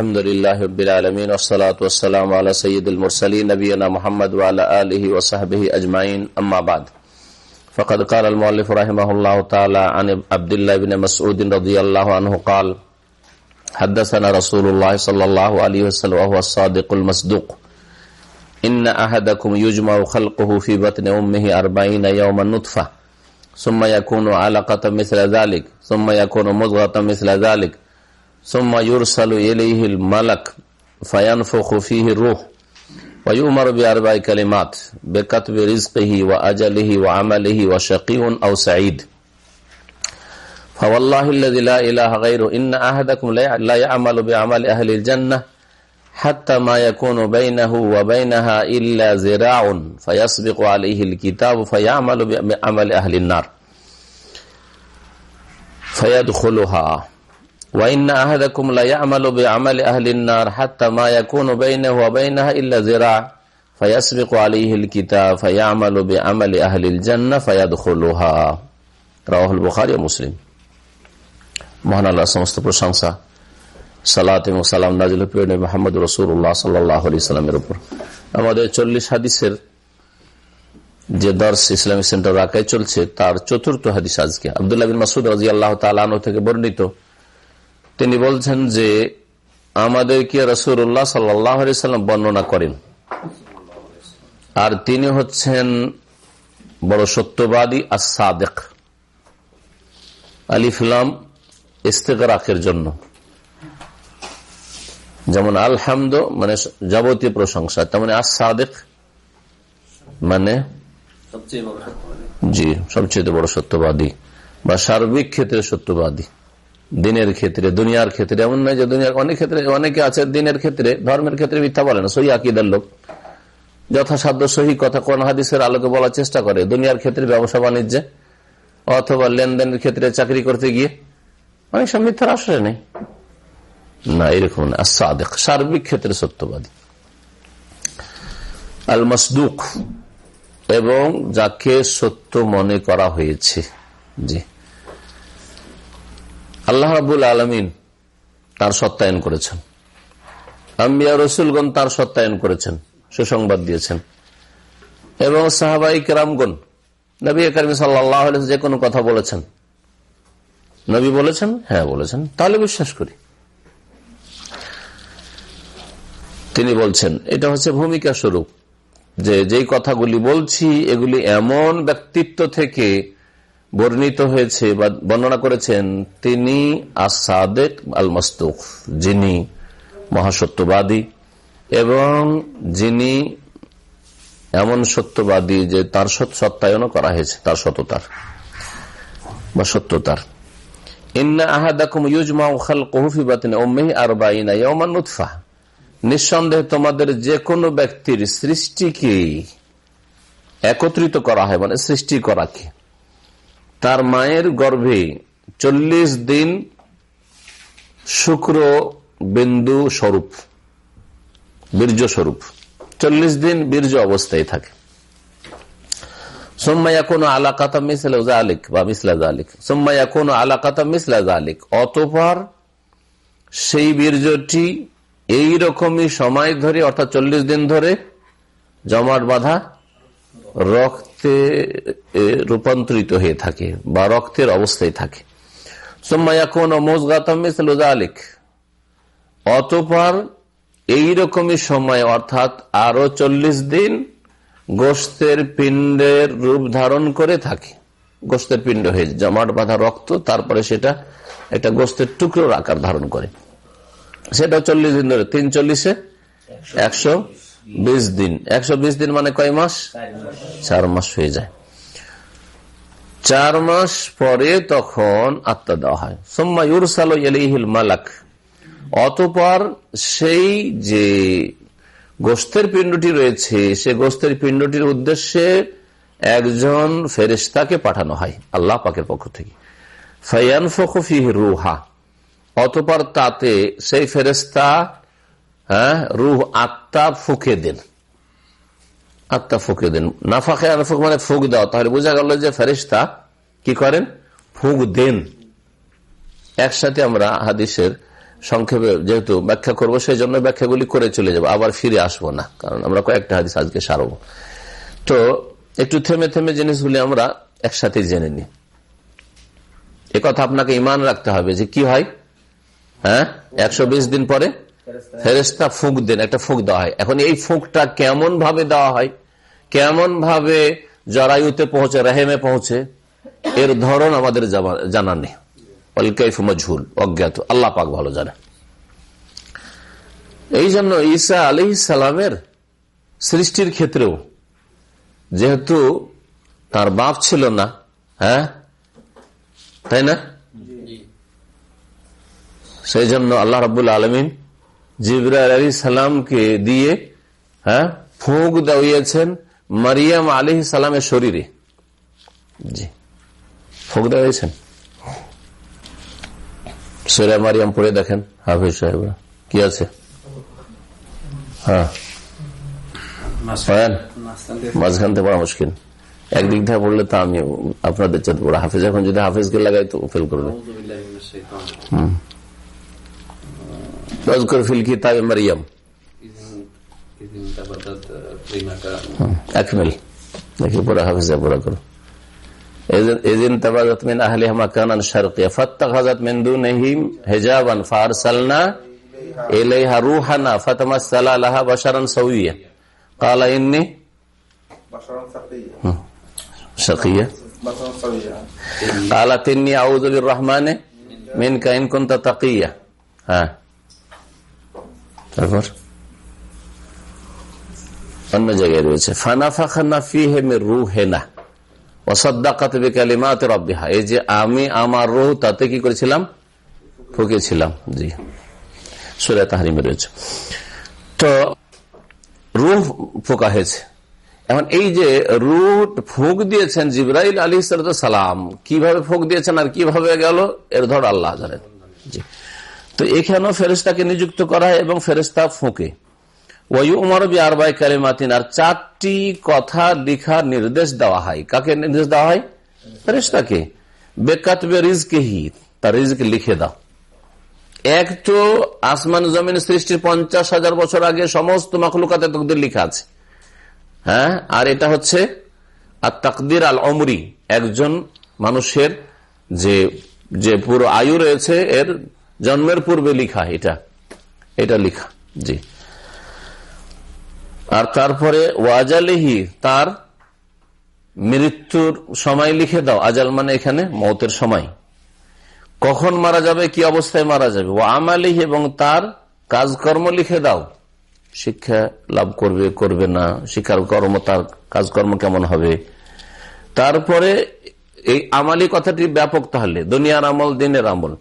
الحمد لله رب العالمين والصلاة والسلام على سيد المرسلين نبينا محمد وعلى آله وصحبه أجمعين أما بعد. فقد قال المؤلف رحمه الله تعالى عن عبد الله بن مسعود رضي الله عنه قال حدثنا رسول الله صلى الله عليه وسلم وهو الصادق المصدوق. إن أحدكم يجمع خلقه في بطن أمه أربعين يوما نطفة ثم يكون علقة مثل ذلك ثم يكون مضغة مثل ذلك ثم يرسل إليه الملك فينفخ فيه الروح ويؤمر بأربع كلمات بكتب رزقه وأجله وعمله وشقي أو سعيد. فوالله الذي لا إله غيره إن أحدكم لا يعمل بعمل أهل الجنة حتى ما يكون بينه وبينها إلا زراع فيسبق عليه الكتاب فيعمل بعمل أهل النار. فيدخلها. وإن أحدكم لا يعمل بعمل أهل النار حتى ما يكون بينه وبينها إلا زراع فيسبق عليه الكتاب فيعمل بعمل أهل الجنة فيدخلها رواه البخاري ومسلم মহান আল্লাহ সমস্ত প্রশংসা সালাত এবং সালাম নাজিল মোহাম্মদ রসুল্লাহ সাল্লাহ আলি সাল্লামের উপর আমাদের চল্লিশ হাদিসের যে দর্শ ইসলামিক সেন্টার রাখায় চলছে তার চতুর্থ হাদিস আজকে আবদুল্লাহ বিন মাসুদ রাজি আল্লাহ তালানো থেকে বর্ণিত তিনি বলছেন যে আমাদেরকে রসুল্লাহ সাল্লাম বর্ণনা করেন। আর তিনি হচ্ছেন বড় সত্যবাদী আর সাদেক আলিফলাম ইস্তেকরাকের জন্য। যেমন আলহামদ মানে যাবতীয় প্রশংসা। তেমন আর সাদেক মানে জি সবচেয়ে বড় সত্যবাদী বা সার্বিক ক্ষেত্রে সত্যবাদী। দিনের ক্ষেত্রে, দুনিয়ার ক্ষেত্রে, এমন নয় যে দুনিয়ার অনেক ক্ষেত্রে, অনেকে আছে দিনের ক্ষেত্রে, ধর্মের ক্ষেত্রে মিথ্যা বলে না, সহি আকিদার লোক। যথাসাধ্য সহি কথা কোন হাদিসের আলোকে বলার চেষ্টা করে, দুনিয়ার ক্ষেত্রে ব্যবসা বাণিজ্যে, অথবা লেনদেনের ক্ষেত্রে চাকরি করতে গিয়ে। অনেক সব মিথ্যার আশ্রয় নেই। না, এরকম না সাদেক সার্বিক ক্ষেত্রে সত্যবাদী। আল মসদুক এবং যাকে সত্য মনে করা হয়েছে। জি। আল্লাহ রাবুল আলমিন তার সত্যায়ন করেছেন। আম্বিয়া রসুলগণ তার সত্যায়ন করেছেন, সুসংবাদ দিয়েছেন। এবং সাহাবাই কেরামগণ, নবী করিম সাল্লাহ যে কোনো কথা বলেছেন। নবী বলেছেন? হ্যাঁ বলেছেন। তাহলে বিশ্বাস করি। তিনি বলছেন, এটা হচ্ছে ভূমিকা স্বরূপ। যে যেই কথাগুলি বলছি, এগুলি এমন ব্যক্তিত্ব থেকে বর্ণিত হয়েছে বা বর্ণনা করেছেন তিনি আসাদেক আল মস্তুক যিনি মহাসত্যবাদী এবং যিনি এমন সত্যবাদী যে তার সত্যায়নও করা হয়েছে, তার সততার বা সত্যতার। নিঃসন্দেহে তোমাদের যে কোনো ব্যক্তির সৃষ্টিকে একত্রিত করা হয় মানে সৃষ্টি করাকে। তার মায়ের গর্ভে চল্লিশ দিন শুক্র বিন্দু স্বরূপ, বীর্য স্বরূপ। চল্লিশ দিন বীর্য অবস্থায় থাকে। সোম্মাইয়া কোনো আলাকাতা মিসলা আলিক বা মিসলা আলিক সোম্মাইয়া কোনো আলাকাতা মিসলা আলিক অতপর সেই বীর্যটি এইরকমই সময় ধরে, অর্থাৎ চল্লিশ দিন ধরে জমাট বাঁধা রক্তে রূপান্তরিত হয়ে থাকে বা রক্তের অবস্থায় থাকে। অতপর এইরকমই সময়, অর্থাৎ আরও চল্লিশ দিন গোস্তের পিণ্ডের রূপ ধারণ করে থাকে। গোস্তের পিণ্ড হয়ে জমাট বাঁধা রক্ত, তারপরে সেটা একটা গোস্তের টুকরোর আকার ধারণ করে। সেটা চল্লিশ দিন ধরে, তিন চল্লিশে একশো বিশ দিন। একশো বিশ দিন মানে কয় মাস? চার মাস। হয়ে যায়। চার মাস পরে তখন আত্মা দেওয়া হয়। সোম্মা ইউরসাল এলিহিল মালাক। অতপর সেই যে গোস্তের পিণ্ডটি রয়েছে সে গোস্তের পিণ্ডটির উদ্দেশ্যে একজন ফেরিস্তাকে পাঠানো হয় আল্লাহ পাকের পক্ষ থেকে। ফাইয়ান ফি রুহা। অতপর তাতে সেই ফেরেস্তা হ্যাঁ? রুহ আত্মা ফুকে দেন। আত্মা ফুকে দেন। না ফাঁকে ফুক মানে ফুক দাও। তাহলে বোঝা গেল যে ফেরিস্তা কি করেন? ফুক দেন। একসাথে আমরা হাদিসের সংক্ষেপে যেহেতু ব্যাখ্যা করব সেই জন্য ব্যাখ্যাগুলি করে চলে যাব। আবার ফিরে আসব না, কারণ আমরা কয়েকটা হাদিস আজকে সারবো। তো একটু থেমে থেমে জিনিসগুলি আমরা একসাথে জেনে নিই। কথা আপনাকে ইমান রাখতে হবে যে কি হয়? হ্যাঁ? একশো বিশ দিন পরে ফেরেস্তা ফুক দেন একটা ফুক দেওয়া হয়। এখন এই ফুকটা কেমন ভাবে দেওয়া হয়? কেমন ভাবে জরায়ুতে পৌঁছে রেহেমে পৌঁছে এর ধরন আমাদের জানা নেই। মজহুল অজ্ঞাত। আল্লাহ পাক ভালো জানে। এই জন্য ঈসা আলি সালামের সৃষ্টির ক্ষেত্রেও যেহেতু তার বাপ ছিল না হ্যাঁ? তাই না? সেই জন্য আল্লাহ রবুল আলমিন জিবরা আলী সালামকে দিয়ে হ্যাঁ ফুঁক দাঁড়িয়েছেন মারিয়াম আলী সালামের শরীরে। জি। ফুঁক দাঁড়িয়েছেন সেরা মারিয়াম পড়ে দেখেন হাফিজ সাহেব কি আছে? হ্যাঁ। মাঝখান থেকে পড়া মুশকিল। একদিক থেকে পড়লে তা আমি আপনাদের চাঁদ পড়া হাফিজ। এখন যদি হাফিজকে লাগাই তো ফেল করবে। হম। واذكر في الكتاب مريم. أكمل. لكن برا حفظة برا كرو. إذ انتبادت من أهلها مكانا شرقيا فاتخذت من دونهم هجابا فأرسلنا إليها روحنا فتمثلا لها بشرا سويا. قال إني بشرا سقيا. شقيا قالت إني أعوذ بالرحمن منك إن كنت تقيا. ها. তারপর? অন্য জায়গায় রয়েছে এই যে আমি আমার রুহ তাতে কি করেছিলাম? ফুকেছিলাম, জি। সুরা তাহারিমে রয়েছে। তো রুহ ফোকা হয়েছে। এখন এই যে রুট ফুক দিয়েছেন জিব্রাইল আলী সালাম, কীভাবে ফুক দিয়েছেন আর কীভাবে গেল? এর ধর আল্লাহ জানেন। জি। তো এখানেও ফেরেস্তাকে নিযুক্ত করা হয় এবং ফেরেস্তা ফোঁকে। ওই উমর বিআরবাই কালিমাতিন, আর চারটি কথা লিখার নির্দেশ দেওয়া হয়। কাকে নির্দেশ দেওয়া হয়? ফেরেস্তাকে বেকাতবে রিজকে হি তার রিজকে লিখে দাও। এক তো আসমান জমিন সৃষ্টির পঞ্চাশ হাজার বছর আগে সমস্ত মখলুকাতে তকদির লিখা আছে। হ্যাঁ আর এটা হচ্ছে আর তাকদির আল অমরি, একজন মানুষের যে যে পুরো আয়ু রয়েছে, এর জন্মের পূর্বে লিখা এটা। এটা লিখা, জি। আর তারপরে ওয়াজালিহি, তার মৃত্যুর সময় লিখে দাও। আজাল মানে এখানে মতের সময়। কখন মারা যাবে, কি অবস্থায় মারা যাবে? ও আমালিহি এবং তার কাজকর্ম লিখে দাও। শিক্ষা লাভ করবে করবে না। শিক্ষার কর্ম, তার কাজকর্ম কেমন হবে? তারপরে এই আমালি কথাটি ব্যাপক তাহলে। দুনিয়ার আমল, দিনের আমল।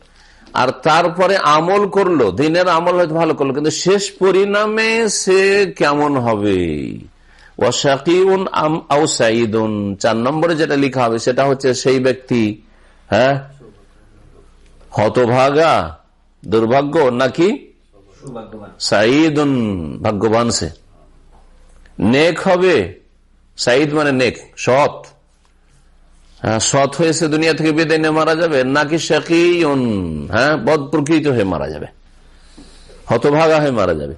আর তারপরে আমল করল, দিনের আমল হয়তো ভালো করল, কিন্তু শেষ পরিণামে সে কেমন হবে? চার নম্বরে যেটা লিখা হবে, সেটা হচ্ছে সেই ব্যক্তি হ্যাঁ? হতভাগা, দুর্ভাগ্য নাকি? সাইদুন ভাগ্যবান সে। নেক হবে সাইদ মানে নেক, সৎ। সৎ হয়েছে, দুনিয়া থেকে বিদায় নিয়ে মারা যাবে, নাকি শাকিউন হ্যাঁ বদ প্রকৃত হয়ে মারা যাবে, হতভাগা হয়ে মারা যাবে।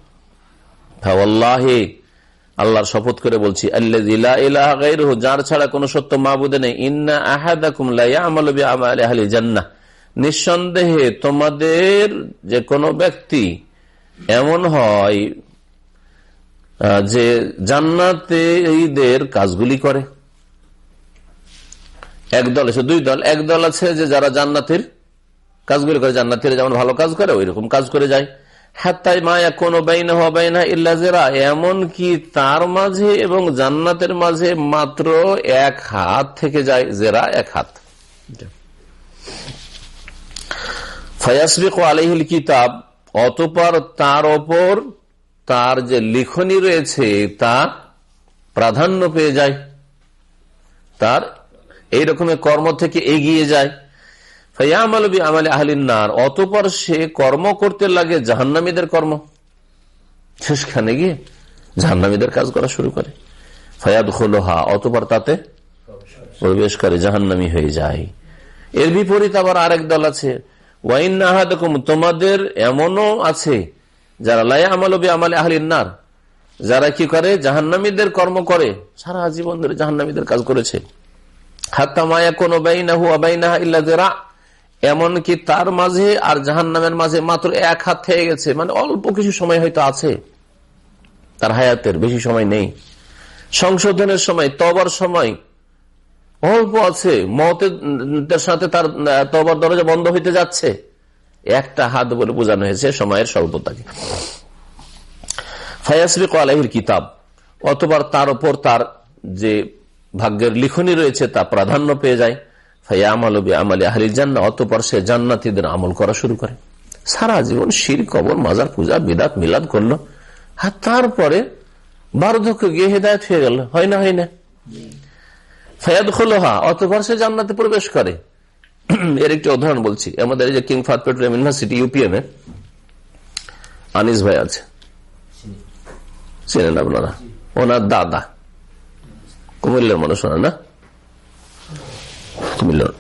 আল্লাহর শপথ করে বলছি আল্লাহ যার ছাড়া কোন সত্য মাহবুদে নেই, ইন্না জান্না নিঃসন্দেহে তোমাদের যে কোনো ব্যক্তি এমন হয় যে জান্নাতে এইদের কাজগুলি করে। এক দল আছে দুই দল, এক দল আছে যে যারা জান্নাতের কাজগুলি করে, জান্নাতের যেমন ভালো কাজ করে ওই রকম কাজ করে যায়। হাত্তাই মায়া কোনো বাইনা হওয়া বাইনা ইল্লা জেরা এমন কি তার মাঝে এবং জান্নাতের মাঝে মাত্র এক হাত থেকে যায় জেরা এক হাত। ফয়াসবিক আলহিল কিতাব, অতপর তার ওপর তার যে লিখনি রয়েছে, তা প্রাধান্য পেয়ে যায়। তার এই রকমের কর্ম থেকে এগিয়ে যায়। অতপর সে কর্ম করতে লাগে জাহান্নামীদের কর্ম। শেষখানে গিয়ে জাহান্নামীদের কাজ করা শুরু করে। ফয়াদ হা অতপর তাতে প্রবেশ করে জাহান্নামি হয়ে যায়। এর বিপরীত আবার আরেক দল আছে। ওয়াইন নাহা দেখুন তোমাদের এমনও আছে যারা লাই আমল আমালে আহলিনার যারা কি করে? জাহান্নামীদের কর্ম করে। সারা জীবন ধরে জাহান্নামীদের কাজ করেছে। এমনকি তার মাঝে আর জাহান নামের মাঝে মাত্র এক হাত থেকে গেছে। মানে অল্প কিছু সময় হয়তো আছে। তার হায়াতের বেশি সময় নেই। সংশোধনের সময় তবার সময় অল্প আছে। মতের সাথে তার তবার দরজা বন্ধ হইতে যাচ্ছে। একটা হাত বলে বোঝানো হয়েছে সময়ের স্বল্পতাকে। ফায়াসবিক আলহির কিতাব। অতবার তার উপর তার যে ভাগ্যের লিখনি রয়েছে, তা প্রাধান্য পেয়ে যায়। অতপর সে জান্নাতিদের আমল করা শুরু করে। সারা জীবন শির, কবর, মাজার, পূজা বিদাত মিলাদ করল। আর তারপরে বার্ধক্য গিয়ে হেদায়ত হয়ে গেল। হয় না হয় না। ফয়াদ খোলোহা অতপর সে জান্নাতে প্রবেশ করে। এর একটি উদাহরণ বলছি। আমাদের এই যে King Fahd Petroleum University, UPM এ আনিস ভাই আছে। চেনেন আপনারা? ওনার দাদা। কুমিল্লার মানুষ না? কুমিল্লার।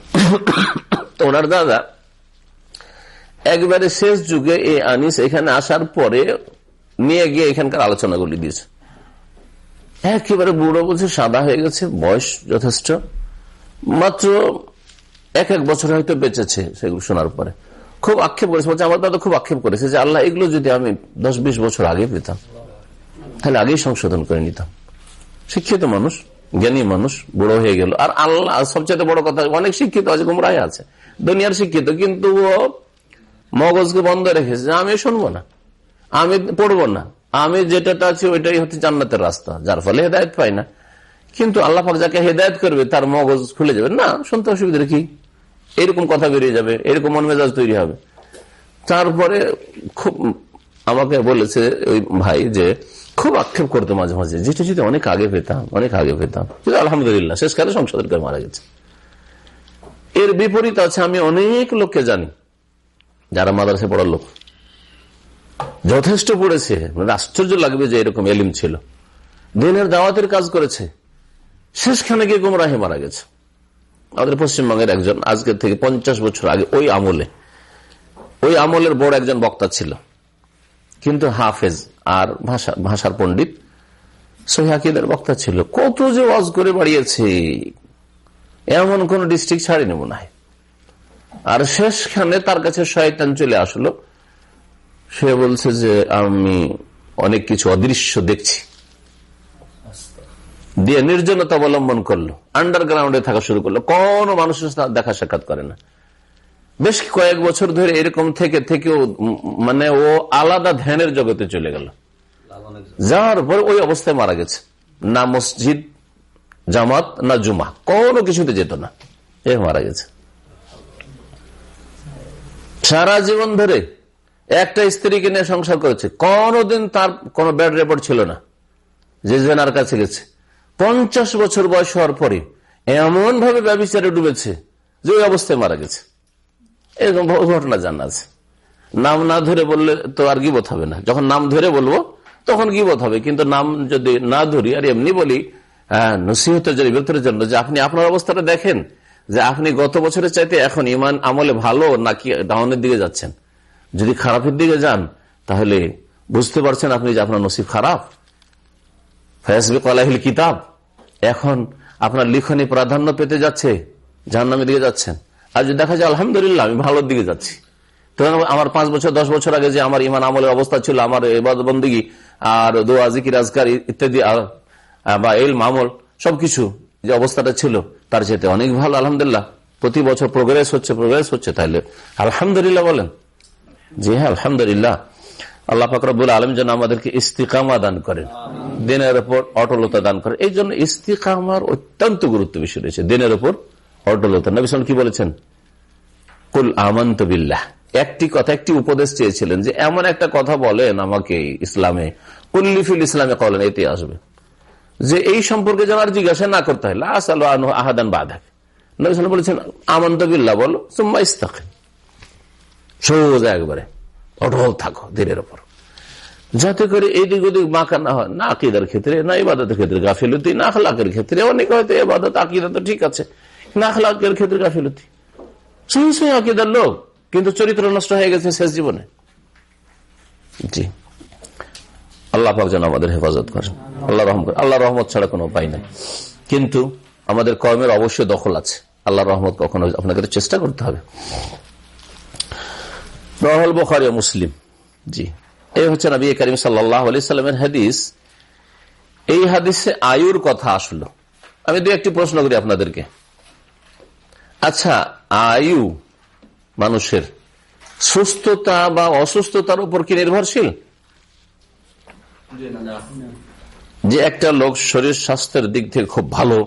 তো ওনার দাদা, একবারে শেষ যুগে এই আনিস এখানে আসার পরে নিয়ে গিয়ে এখানকার আলোচনাগুলি দিয়েছে। একেবারে বুড়ো বলছে সাদা হয়ে গেছে, বয়স যথেষ্ট। মাত্র এক এক বছর হয়তো বেঁচেছে সেগুলো শোনার পরে। খুব আক্ষেপ করেছে, বলছে, আমার দাদা খুব আক্ষেপ করেছে যে, আল্লাহ, এগুলো যদি আমি দশ বিশ বছর আগে পেতাম, তাহলে আগেই সংশোধন করে নিতাম। শিক্ষিত মানুষ। জ্ঞানী মানুষ, বড় হয়ে গেল। আর আল্লাহ সবচেয়ে বড় কথা, অনেক শিক্ষিত আছে, গুমরাহ আছে, দুনিয়ার শিক্ষিত, কিন্তু ও মগজকে বন্ধ রেখেছে। আমি শুনব না, আমি পড়ব না, আমি যেটা আছি ওইটাই হচ্ছে জান্নাতের রাস্তা, যার ফলে হেদায়ত পাই না। কিন্তু আল্লাহ পাক যাকে হেদায়ত করবে, তার মগজ খুলে যাবে। না, শুনতে অসুবিধা কি? এরকম কথা বেরিয়ে যাবে, এরকম মন মেজাজ তৈরি হবে। তারপরে খুব আমাকে বলেছে ওই ভাই যে খুব আক্ষেপ করতো মাঝে মাঝে। যেটা যদি অনেক আগে পেতাম, অনেক আগে পেতাম। কিন্তু আলহামদুলিল্লাহ শেষকালে সংসদের করে মারা গেছে। এর বিপরীত আছে, আমি অনেক লোককে জানি, যারা মাদ্রাসে পড়ার লোক। যথেষ্ট পড়েছে। মানে আশ্চর্য লাগবে যে এরকম এলিম ছিল। দিনের দাওয়াতের কাজ করেছে। শেষখানে গিয়ে গুমরাহে মারা গেছে। আমাদের পশ্চিমবঙ্গের একজন, আজকের থেকে পঞ্চাশ বছর আগে, ওই আমলে, ওই আমলের বড় একজন বক্তা ছিল। কিন্তু হাফেজ আর ভাষা ভাষার পণ্ডিত সহিদের বক্তা ছিল। কত যে ওয়াজ করে বাড়িয়েছে। এমন কোন ডিস্ট্রিক্ট ছাড়িনি মনে হয়। আর শেষখানে তার কাছে শয়তান চলে আসলো। সে বলছে যে, আমি অনেক কিছু অদৃশ্য দেখছি। দিয়ে নির্জনতা অবলম্বন করল। আন্ডারগ্রাউন্ডে থাকা শুরু করল। কোন মানুষের দেখা সাক্ষাৎ করে না। বেশ কয়েক বছর ধরে এরকম থেকে, থেকেও মানে ও আলাদা ধ্যানের জগতে চলে গেল। যাওয়ার পর ওই অবস্থায় মারা গেছে। না মসজিদ, জামাত, না জুমা। কোনো কিছুতে যেত না। এ মারা গেছে। সারা জীবন ধরে একটা স্ত্রীকে নিয়ে সংসার করেছে। কোনদিন তার কোন ব্যাড রেপোর্ট ছিল না যে জেনার কাছে গেছে। পঞ্চাশ বছর বয়স হওয়ার পরে এমন ভাবে ব্যবচারে ডুবেছে যে ওই অবস্থায় মারা গেছে। এরকম ঘটনা জানা আছে। নাম না ধরে বললে তো আর গিবত হবে না। যখন নাম ধরে বলব, তখন গিবত হবে। কিন্তু নাম যদি না ধরি, আর এমনি বলি হ্যাঁ নসিহতের জন্য জন্য যে আপনি আপনার অবস্থাটা দেখেন, যে আপনি গত বছরের চাইতে এখন ইমান আমলে ভালো নাকি ডাউনের দিকে যাচ্ছেন? যদি খারাপের দিকে যান, তাহলে বুঝতে পারছেন আপনি যে আপনার নসিব খারাপ। ফয়াসবিক আলাহিল কিতাব। এখন আপনার লিখনী প্রাধান্য পেতে যাচ্ছে, জাহান্নামের দিকে যাচ্ছেন। আর যদি দেখা যায়, আলহামদুলিল্লাহ, আমি ভালোর দিকে যাচ্ছি। আমার পাঁচ বছর, দশ বছর আগে যে আমার ইমান আমলের অবস্থা ছিল, আমার বন্দিগি আর দোয়া, জিকির, আজকার ইত্যাদি বা এল মামল সবকিছু যে অবস্থাটা ছিল, তার চেয়ে অনেক ভালো, আলহামদুলিল্লাহ। প্রতি বছর প্রোগ্রেস হচ্ছে প্রোগ্রেস হচ্ছে তাহলে আলহামদুলিল্লাহ বলেন। জি হ্যাঁ আলহামদুলিল্লাহ। আল্লাহ ফাকরাবুল আলম যেন আমাদেরকে ইস্তিকামা দান করেন। দিনের ওপর অটলতা দান করেন। এই জন্য ইস্তিকামার অত্যন্ত গুরুত্ব বেশি রয়েছে। দিনের ওপর অটলতা নবিসাম কি বলেছেন? কুল আমন্ত বিল্লাহ। একটি কথা, একটি উপদেশ চেয়েছিলেন যে, এমন একটা কথা বলেন আমাকে ইসলামে। ইসলামে কলেন এতে আসবে। যে এই সম্পর্কে যেন আর জিজ্ঞাসা না করতে হয়। আহাদান বাধাকে নবিসাম বলেছেন, আমন্ত বলো, সুম্মা ইস্তাকে সোজা একবারে, অটল থাকো ওপর যাতে করে এদিক ওদিক বাঁকা না হয়। না আকিদার ক্ষেত্রে, না ইবাদতের ক্ষেত্রে, গাফিলতি, না আখলাকের ক্ষেত্রে, অনেক হয়তো এবাদত, আকিদা তো ঠিক আছে। না আখলাকের ক্ষেত্রে গাফিলতি। সেই সেই আকিদার লোক কিন্তু চরিত্র নষ্ট হয়ে গেছে শেষ জীবনে। জি। আল্লাহ পাক যেন আমাদের হেফাজত করেন। আল্লাহ রহমত আল্লাহ রহমত ছাড়া কোনো উপায় নেই। কিন্তু আমাদের কর্মের অবশ্যই দখল আছে। আল্লাহ রহমত কখনো আপনাকে চেষ্টা করতে হবে। রহল বখারি মুসলিম। জি। এই হচ্ছে নবী করিম সাল্লাহ আলি সাল্লামের হাদিস। এই হাদিসে আয়ুর কথা আসলো। আমি দু একটি প্রশ্ন করি আপনাদেরকে। আচ্ছা আয়ু মানুষের সুস্থতা বা অসুস্থতার উপর কি নির্ভরশীল? যে একটা লোক শরীর স্বাস্থ্যের দিক থেকে খুব ভালো,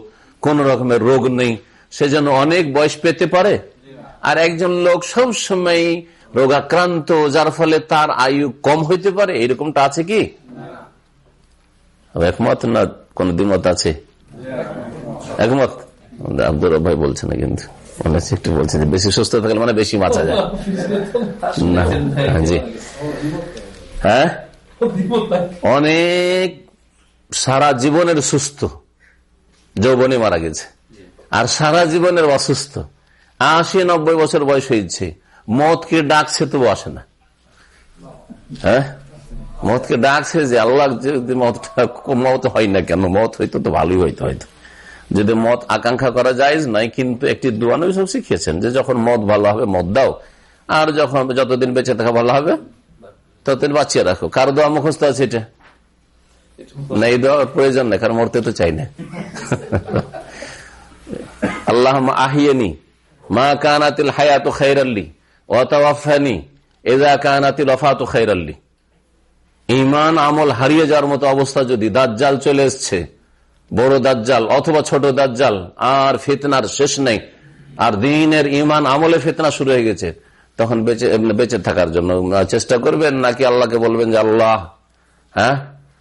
কোন রকমের রোগ নেই, সে যেন অনেক বয়স পেতে পারে। আর একজন লোক সব সময় রোগাক্রান্ত, যার ফলে তার আয়ু কম হইতে পারে, এরকমটা আছে কি? একমত না কোন দ্বিমত আছে? একমত? আব্দুর ভাই বলছে না কিন্তু। একটু বলছে যে বেশি সুস্থ থাকলে মানে বেশি বাঁচা যায়। জি। হ্যাঁ? অনেক সারা জীবনের সুস্থ যৌবনে মারা গেছে। আর সারা জীবনের অসুস্থ। আশি নব্বই বছর বয়স হয়েছে। মতকে ডাকছে তবু আসে না। হ্যাঁ? মতকে ডাকছে যে আল্লাহ মতটা মত হয় না কেন? মত হইতো তো ভালোই হইতো হয়তো। যদি মত আকাঙ্ক্ষা করা যায় নাই, কিন্তু একটি দোয়ানো সব শিখিয়েছেন যে যখন মত ভালো হবে মত দাও। আর যখন যতদিন বেঁচে থাকা ভালো হবে, ততদিন বাঁচিয়ে রাখো। কার দোয়া মুখস্থ আছে এটা? না, এই দেওয়ার প্রয়োজন নেই, কারণ মরতে তো চাই না। আল্লাহ আহিয়েনি মা কানাতিল হায়াত খাইরাল্লি ওয়াতাওয়াফানি এজা কানাতিল অফাত খাইরাল্লি ইমান আমল হারিয়ে যাওয়ার মতো অবস্থা যদি দাজ্জাল চলে এসছে বড় দাজ্জাল অথবা ছোট দাজ্জাল, আর ফিতনার শেষ নেই। আর দিনের ইমান আমলে ফিতনা শুরু হয়ে গেছে। তখন বেঁচে বেঁচে থাকার জন্য চেষ্টা করবেন, নাকি আল্লাহকে বলবেন যে, আল্লাহ হ্যাঁ?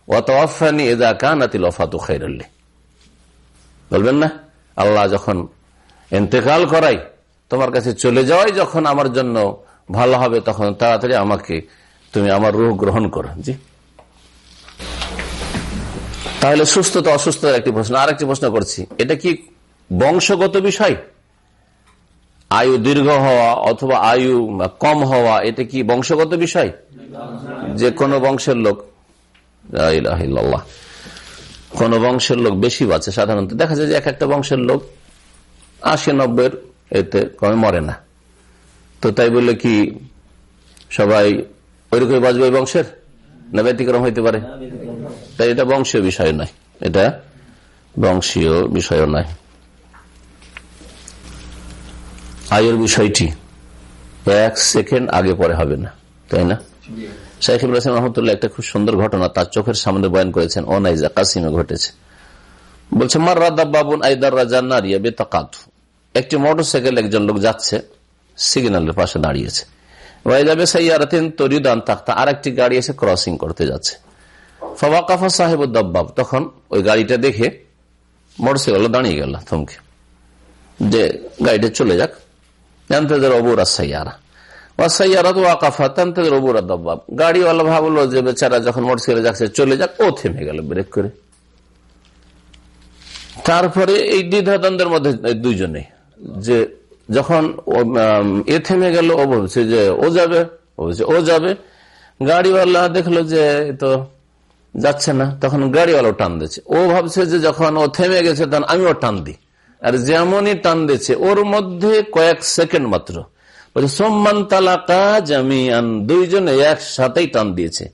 ওয়াতানি এজা কানাতিল অফাতু খাইরাল্লি বলবেন না? আল্লাহ যখন এতেকাল করাই তোমার কাছে চলে যাওয়াই যখন আমার জন্য ভালো হবে, তখন তাড়াতাড়ি আমাকে, তুমি আমার রূহ গ্রহণ করো। জি। তাহলে সুস্থতা অসুস্থতার একটি প্রশ্ন। আরেকটি প্রশ্ন করছি। এটা কি বংশগত বিষয়? আয়ু দীর্ঘ হওয়া অথবা আয়ু কম হওয়া, এটা কি বংশগত বিষয়? যে কোন বংশের লোক কোন বংশের লোক বেশি বাঁচে সাধারণত। দেখা যায় যে এক একটা বংশের লোক আশি নব্বই এতে কমে মরে না। তো তাই বললে কি সবাই ওইরকম বাঁচবে বংশের? না ব্যতিক্রম হইতে পারে? তাই এটা বংশীয় বিষয় নয়। এটা বংশীয় বিষয় নয়। আয়ের বিষয়টি এক সেকেন্ড আগে পরে হবে না, তাই না? শাহিব রাসিম রহমতুল্লাহ একটা খুব সুন্দর ঘটনা তার চোখের সামনে বয়ান করেছেন অনাইজা কাসিমে ঘটেছে। বলছে মার রাদা বাবুন আইদার রাজা নারিয়া বেতাকাত একটি মোটর সাইকেল একজন লোক যাচ্ছে, সিগন্যালের পাশে দাঁড়িয়েছে। আর একটি গাড়ি এসে ক্রসিং করতে যাচ্ছে। ফবাকাফা সাহেব দব্বাব। তখন ওই গাড়িটা দেখে মোটরসাইকেল দাঁড়িয়ে গেল থমকে। যে গাড়িটা চলে যাক। জানতে অবুরা সাইয়ারা ওয়াসাইয়ারা তো ওয়াকাফা তানতে অবুরা দব্বাব। গাড়িওয়ালা ভাবলো যে বেচারা যখন মোটরসাইকেল যাচ্ছে, চলে যাক, ও থেমে গেল ব্রেক করে। তারপরে এই দ্বিধাদ্বন্দ্বের মধ্যে দুইজনে, যে যখন এ থেমে গেল, ও বলছে যে ও যাবে ও যাবে। গাড়িওয়ালা দেখল যে তো যাচ্ছে না, তখন গাড়িওয়ালাও টান দিচ্ছে ও ভাবছে যে যখন ও থেমে গেছে, তখন আমিও টান দিই। আর যেমনই টান দিচ্ছে ওর মধ্যে কয়েক সেকেন্ড মাত্র। সোম্মান তালাকা জামিয়ান দুইজনে একসাথেই টান দিয়েছে।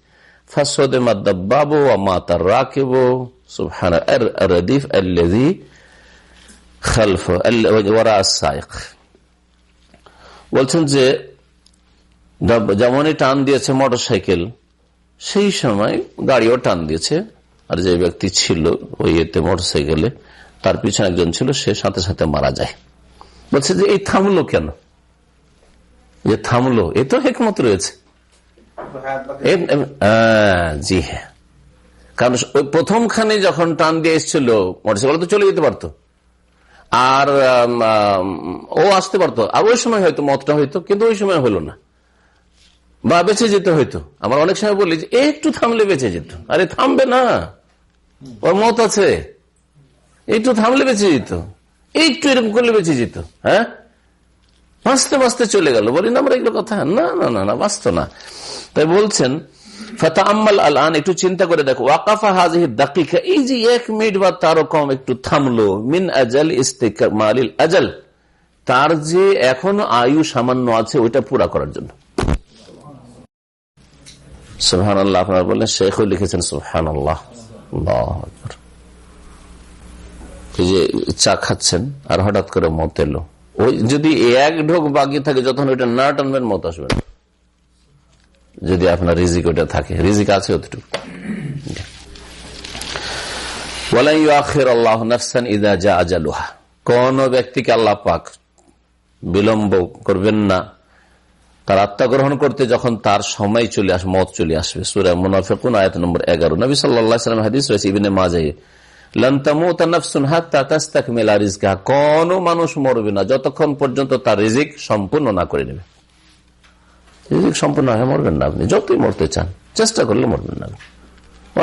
ফাঁসদে মাদ্দা বাবু মাতা আল্লাযী খালফ বলছেন যে যেমনই টান দিয়েছে মোটর সাইকেল সেই সময় গাড়িও টান দিয়েছে। আর যে ব্যক্তি ছিল ওই এতে মোটর সাইকেলে তার পিছনে একজন ছিল, সে সাথে সাথে মারা যায়। বলছে যে, এই থামলো কেন? যে, থামলো। এ তো হেকমত রয়েছে। জি হ্যাঁ। কারণ প্রথমখানে যখন টান দিয়ে এসছিল, মোটরসাইকেল তো চলে যেতে পারতো। আর ও আসতে পারতো। আর ওই সময় হয়তো, মতটা হইতো কিন্তু ওই সময় হলো না। বা বেঁচে যেতে হইতো। আমার অনেক সময় বলি যে, একটু থামলে বেঁচে যেত। আরে, থামবে না। ওর মত আছে। একটু থামলে বেঁচে যেত। একটু এরকম করলে বেঁচে যেত হ্যাঁ? বাঁচতে বাঁচতে চলে গেল। বলি, না আমরা এগুলো কথা? না না না না বাঁচত না। তাই বলছেন একটু চিন্তা করে দেখো, ওয়াকাফা হাজির দাকিকা, এই যে এক মিনিট বা তারও কম একটু থামলো আজাল মালিল আজাল, তার যে এখনও আয়ু সামান্য আছে, ওইটা পুরা করার জন্য। সুহান আপনার বললেন, শেখও লিখেছেন আল্লাহ যে চা খাচ্ছেন, আর হঠাৎ করে মত এলো। ওই যদি এক ঢোক থাকে, যখন ওইটা না টানবেন, মত আসবে যদি আপনার রিজিক ওটা থাকে। রিজিক আছে অতটুকু কোন ব্যক্তিকে আল্লাহ পাক বিলম্ব করবেন না। তার আত্মা গ্রহণ করতে যখন তার সময় চলে আস, মত চলে আসবে। সুরা মুনাফেকুন, আয়াত নম্বর এগারো। নবী সাল্লাম হাদিস রয়েছে, ইবিনে মাঝে কোন মানুষ মরবে না, যতক্ষণ পর্যন্ত তার রিজিক সম্পূর্ণ না করে নেবে। রিজিক সম্পূর্ণ হয়ে মরবেন না আপনি, যতই মরতে চান, চেষ্টা করলে মরবেন না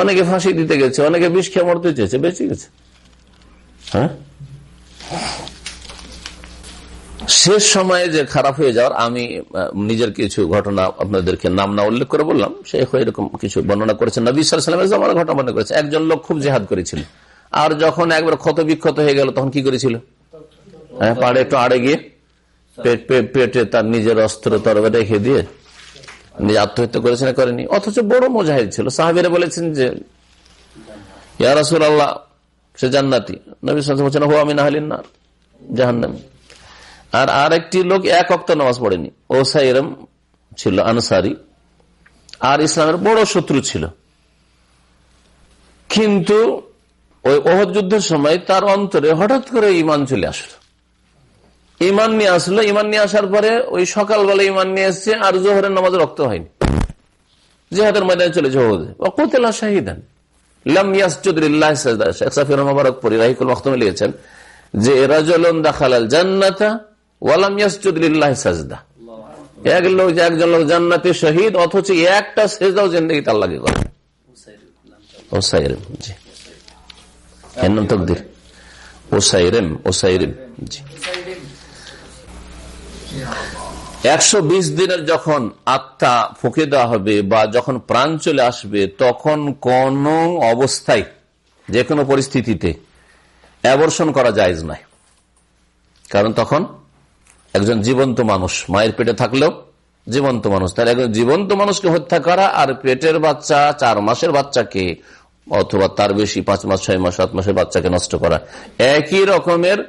অনেকে ফাঁসি দিতে গেছে, অনেকে বিষ খেয়ে মরতে চেয়েছে, বেঁচে গেছে। হ্যাঁ? শেষ সময়ে যে খারাপ হয়ে যাওয়ার, আমি নিজের কিছু ঘটনা আপনাদেরকে নাম না উল্লেখ করে বললাম, সে এরকম কিছু বর্ণনা করেছেন। নবী সালামের জামার ঘটনা বর্ণনা করেছে। একজন লোক খুব জেহাদ করেছিল। আর যখন একবার ক্ষত বিক্ষত হয়ে গেল, তখন কি করেছিল? হ্যাঁ পাড়ে একটু আড়ে গিয়ে পেটে তার নিজের অস্ত্র তরবে রেখে দিয়ে নিজে আত্মহত্যা করেছে না করেনি। অথচ বড় মোজাহিদ ছিল। সাহাবিরা বলেছেন যে ইয়ারসুল আল্লাহ সে জান্নাতি। নবী বলছেন হো আমি নাহলিন না জাহান্নামি। আর আরেকটি লোক এক অক্ত নামাজ পড়েনি। ও সাইরম ছিল আনসারি। আর ইসলামের বড় শত্রু ছিল। কিন্তু ওই ওহদ যুদ্ধের সময় তার অন্তরে হঠাৎ করে ইমান চলে আসলো। ইমান নিয়ে আসলো। ইমান নিয়ে আসার পরে ওই সকালবেলা ইমান নিয়ে এসছে আর জোহরের নামাজ রক্ত হয়নি। জেহাদের ময়দানে চলেছে ওহদে। ও কোতেলা শাহিদান। যে, রাজলন দাখালাল জান্নাতা ওয়ালাম দিনের যখন আত্মা ফুঁকে দেওয়া হবে বা যখন প্রাণ চলে আসবে, তখন কোন অবস্থায় যে কোনো পরিস্থিতিতে অ্যাবর্ষণ করা যায় নাই কারণ তখন একজন জীবন্ত মানুষ, মায়ের পেটে থাকলেও জীবন্ত মানুষ। তাহলে একজন জীবন্ত মানুষকে হত্যা করা আর পেটের বাচ্চা, চার মাসের বাচ্চাকে, অথবা তার বেশি পাঁচ মাস, ছয় মাস, সাত মাসের বাচ্চাকে নষ্ট করা। একই রকমের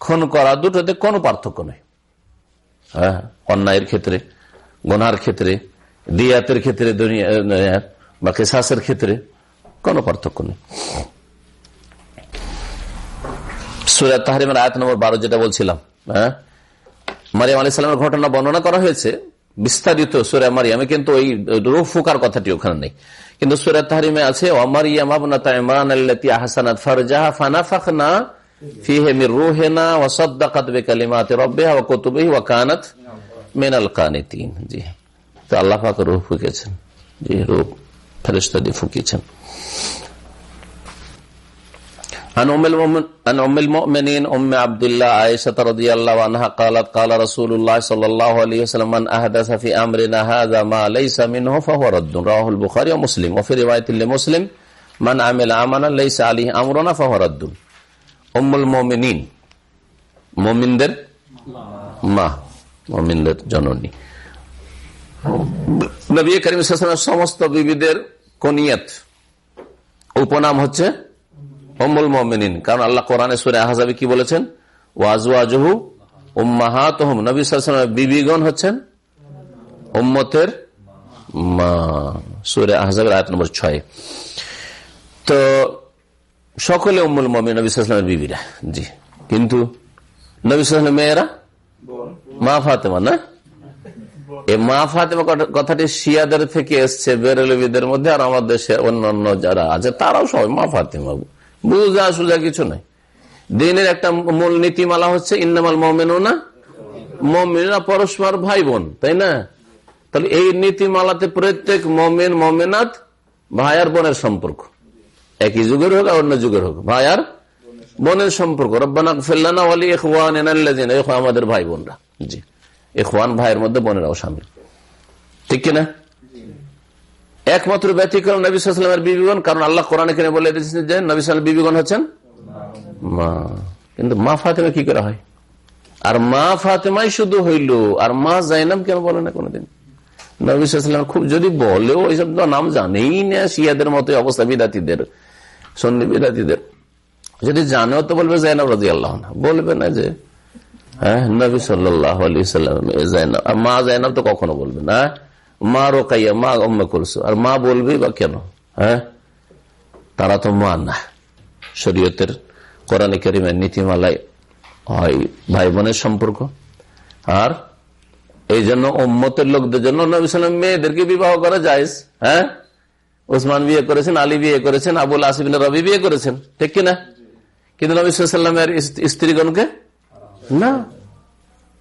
খুন করা দুটোতে কোনো পার্থক্য নেই। হ্যাঁ অন্যায়ের ক্ষেত্রে, গনার ক্ষেত্রে, দিয়াতের ক্ষেত্রে বা কেসাসের ক্ষেত্রে কোনো পার্থক্য নেই। সুরাত তাহারিমের আয়াত নম্বর বারো যেটা বলছিলাম হ্যাঁ? মারিয়াম আলি সাল্লামের ঘটনা বর্ণনা করা হয়েছে। বিস্তারিত সুরা মারিয়ামে কিন্তু ওই রুফ ফুকার কথাটি ওখানে নেই। কিন্তু সুরা তাহারিমে আছে আল্লাহ রূহ ফুকেছেন। জি, রূহ ফেরেশতা দিয়ে ফুকিয়েছেন عن أم المؤمن عن أم المؤمنين أم عبد الله عائشة رضي الله عنها قالت قال رسول الله صلى الله عليه وسلم من أحدث في أمرنا هذا ما ليس منه فهو رد رواه البخاري ومسلم وفي رواية لمسلم من عمل عملا ليس عليه أمرنا فهو رد أم المؤمنين মুমিনদের মা মুমিনদের জননী নবী করিম সমস্ত বিবিদের কনিয়ত উপনাম হচ্ছে অম্বুল মমিন কারণ আল্লাহ কোরআনে সুরে আহাজাবি কি বলেছেন? ওয়াজহু উম্মাহাত নবী বিবিগণ হচ্ছেন উম্মতের মা। সুরে আহজাবের আয়াত নম্বর ছয়। তো সকলে উম্মুল মমিন নবী সালামের বিবিরা। জি। কিন্তু নবী সালামের মেয়েরা? মা ফাতেমা, না? এই মা ফাতেমা কথাটি শিয়াদের থেকে এসছে, বেরলবিদের মধ্যে, আর আমাদের দেশে অন্যান্য যারা আছে, তারাও সবাই মা ফাতেমা। বুঝা সুজা কিছু নাই। দিনের একটা মূল নীতিমালা হচ্ছে, ইন্নামাল মমেনা মমিনা পরস্পর ভাই বোন তাই না? তাহলে এই নীতিমালাতে প্রত্যেক মমেন মমেনাথ ভাই আর বোনের সম্পর্ক। একই যুগের হোক আর অন্য যুগের হোক, ভাই আর বোনের সম্পর্ক। রব্বানা ফেল্লানা আমাদের ভাই বোনরা জি। এখওয়ান ভাইয়ের মধ্যে বোনেরাও সামিল। ঠিক কিনা? একমাত্র ব্যতিক্রম নবী সাল্লামের বিবিগণ, কারণ আল্লাহ কোরআন এখানে বলে দিয়েছেন যে নবী সাল বিবিগণ হচ্ছেন মা। কিন্তু মা ফাতেমা কি করা হয়? আর মা ফাতেমাই শুধু হইল, আর মা জাইনাম কেন বলে না কোনোদিন? খুব যদি বলেও এইসব নাম জানেই না, শিয়াদের মতো অবস্থা, বিদাতিদের, সন্নি বিদাতিদের। যদি জানেও তো বলবে জাইনাব রাজি আল্লাহ বলবে না যে হ্যাঁ নবী সাল্লাহ আলি সাল্লাম মা জাইনাব তো কখনো বলবে না। মা রোকাইয়া মা অম্মা করছ আর মা বলবে, বা কেন? হ্যাঁ? তারা তো মা না। শরীয়তের কোরআনে করিমের নীতিমালায় হয় ভাই বোনের সম্পর্ক। আর এই জন্য ওম্মতের লোকদের জন্য নবী সাল্লাম মেয়েদেরকে বিবাহ করা যায় হ্যাঁ? ওসমান বিয়ে করেছেন, আলী বিয়ে করেছেন আবুল আসিবিন রবি বিয়ে করেছেন। ঠিক কিনা? কিন্তু নবী স্ত্রীগণকে না।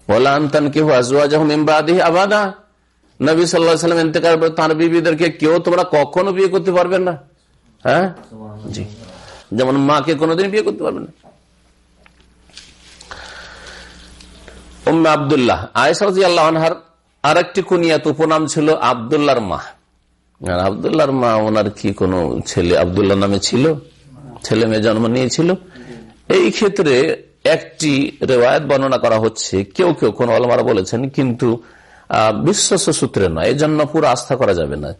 ওলা আন্তান কেউ আজওয়াজ আবাদা। নবী সাল্লাহ সাল্লাম ইন্তেকার তাঁর বিবিদেরকে কেউ তোমরা কখনো বিয়ে করতে পারবেন না। হ্যাঁ? জি। যেমন মাকে কোনোদিন বিয়ে করতে পারবেন না। মা। মা, ওনার কি কোন ছেলে আবদুল্লাহ নামে ছিল? ছেলে মেয়ে জন্ম নিয়েছিল। এই ক্ষেত্রে একটি রেওয়ায়ত বর্ণনা করা হচ্ছে, কেউ কেউ কোন আলমারা বলেছেন, কিন্তু বিশ্বস্ত সূত্রে নয় এই জন্য পুরো আস্থা করা যাবে না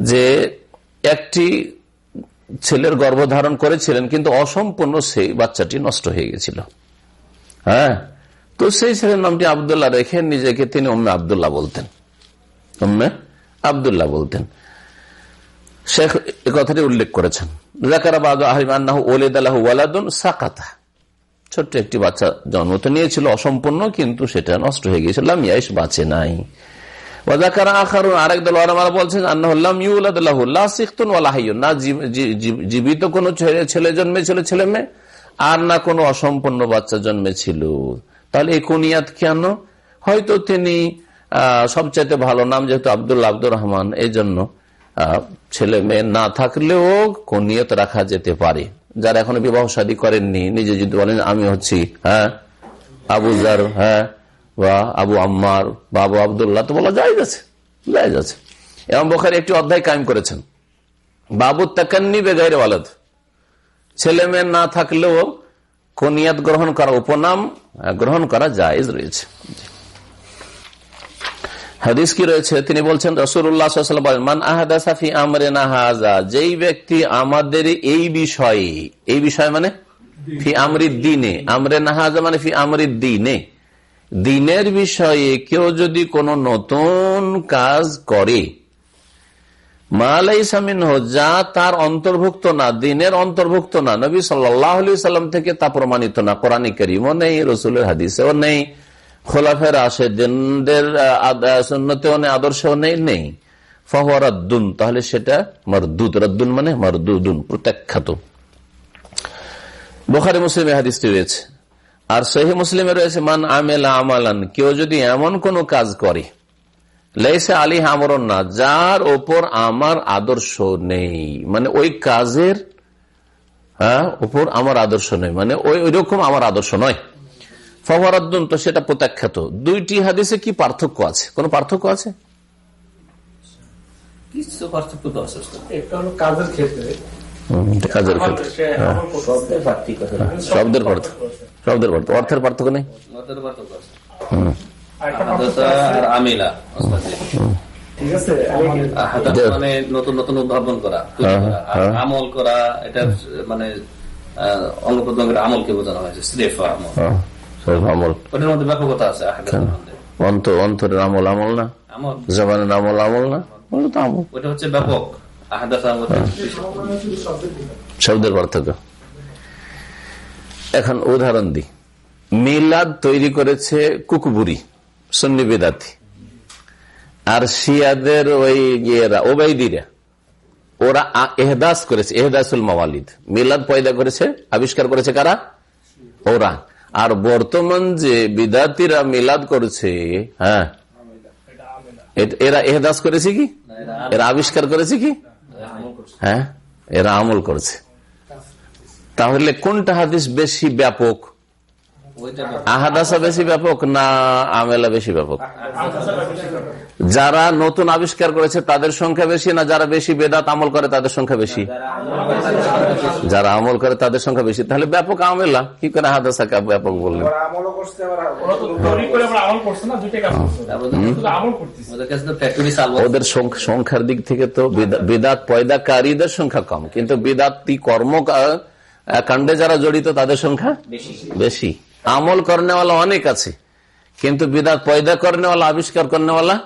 যে একটি ছেলের গর্ভধারণ করেছিলেন, কিন্তু অসম্পূর্ণ সেই বাচ্চাটি নষ্ট হয়ে গেছিল। হ্যাঁ? তো সেই ছেলের নামটি আবদুল্লাহ রেখে নিজেকে তিনি অম্মে আবদুল্লাহ বলতেন। অম্মে আবদুল্লাহ বলতেন। শেখ কথাটি উল্লেখ করেছেন। সাকাতা। ছোট্ট একটি বাচ্চা জন্ম তো নিয়েছিল, অসম্পূর্ণ, কিন্তু সেটা নষ্ট হয়ে গিয়েছিল লামিয়াইশ বাঁচে নাই। আরেক দল বলছেন না জীবিত কোন ছেলে জন্মেছিল, ছেলে মেয়ে, আর না কোনো অসম্পূর্ণ বাচ্চা জন্মেছিল। তাহলে এই কুনিয়াত কেন? হয়তো তিনি সবচাইতে ভালো নাম যেহেতু আব্দুল আব্দুর রহমান এই জন্য ছেলে মেয়ে না থাকলেও কুনিয়ত রাখা যেতে পারে। যারা এখনও বিবাহ শাদী করেননি, নিজে যদি বলেন, আমি হচ্ছি হ্যাঁ আবু জার হ্যাঁ বা আবু আম্মার, বা আবু আবদুল্লাহ, তো বলা যায় যাচ্ছে যায় যাচ্ছে এবং বোখারি একটি অধ্যায় কায়েম করেছেন। বাবু তাকান্নি বেগাইরে ওয়ালাদ, ছেলে মেয়ে না থাকলেও কনিয়াত গ্রহণ করা, উপনাম গ্রহণ করা জায়েজ রয়েছে। হাদিস কি রয়েছে? তিনি বলছেন নাহাজা যেই ব্যক্তি আমাদের এই বিষয়ে, এই বিষয় মানে ফি আমরিদ দিনে আমরে নাহাজা মানে ফি আমরিদ দিনে, দিনের বিষয়ে কেউ যদি কোনো নতুন কাজ করে যা তার অন্তর্ভুক্ত না, দিনের অন্তর্ভুক্ত না, নবী সাল্লাম থেকে তা প্রমাণিত না কোরআন করিমও নেই, রসুলের হাদিসেও নেই। খোলাফের আসে দিনদের সুন্নতেও নেই, আদর্শও নেই নেই। ফহরাদ্দুন তাহলে সেটা মরদুদ। রদ্দুন মানে মরদুদুন, প্রত্যাখ্যাত। বোখারি মুসলিমে হাদিসটি রয়েছে। আর সহি মুসলিমে রয়েছে, মান আমেলা আমালান, কেউ যদি এমন কোন কাজ করে লেসে আলী আমরন না, যার ওপর আমার আদর্শ নেই। মানে ওই কাজের হ্যাঁ ওপর আমার আদর্শ নেই। মানে ওই ওই রকম আমার আদর্শ নয়। ফবরাদ্দন তো সেটা প্রত্যাখ্যাত। দুইটি হাদিসে কি পার্থক্য আছে? কোন পার্থক্য আছে? কিছু পার্থক্য তো আছে কাজের ক্ষেত্রে। কাজের ক্ষেত্রে। হ্যাঁ। শব্দের পার্থক্য শব্দের পার্থক্য অর্থের পার্থক্য নেই? পার্থক্য আছে। হুম। ঠিক আছে মানে নতুন নতুন উদ্ভাবন করা হ্যাঁ, হ্যাঁ। আমল করা এটা মানে অঙ্গ প্রত্যঙ্গের আমলকে বোঝানো হয়েছে স্রেফ আমল। আমল। ওটার মধ্যে ব্যাপকতা আছে অন্তরের আমল আমল না? জবানের আমল আমল না? ওটা তো আমল। ওটা হচ্ছে ব্যাপক শব্দের পার্থক্য। এখন উদাহরণ দি মিলাদ তৈরি করেছে কুকুবুরি সন্নি বেদাতি। আর শিয়াদের ওই ইয়েরা ওবাইদিরা ওরা এহদাস করেছে এহদাসুল মাওয়ালিদ। মিলাদ পয়দা করেছে আবিষ্কার করেছে কারা? ওরা আর বর্তমান যে বিদ্যার্থীরা মিলাদ করছে হ্যাঁ এরা এহদাস করেছে কি? এরা আবিষ্কার করেছে কি? হ্যাঁ এরা আমল করেছে। তাহলে কোনটা হাদিস বেশি ব্যাপক। আহাদাসা বেশি ব্যাপক না আমেলা বেশি ব্যাপক? যারা নতুন আবিষ্কার করেছে তাদের সংখ্যা বেশি না যারা বেশি বেদাত আমল করে তাদের সংখ্যা বেশি? যারা আমল করে তাদের সংখ্যা বেশি। তাহলে ব্যাপক আমেলা। কি করে আহাদাসাকে ব্যাপক বললেন? ওদের সংখ্যার দিক থেকে তো বেদাত পয়দাকারীদের সংখ্যা কম। কিন্তু বেদাতি কর্ম কাণ্ডে যারা জড়িত তাদের সংখ্যা বেশি। আমল করেনেওয়ালা অনেক আছে, কিন্তু বিদাত পয়দা করেনেওয়ালা, আবিষ্কার করেনেওয়ালা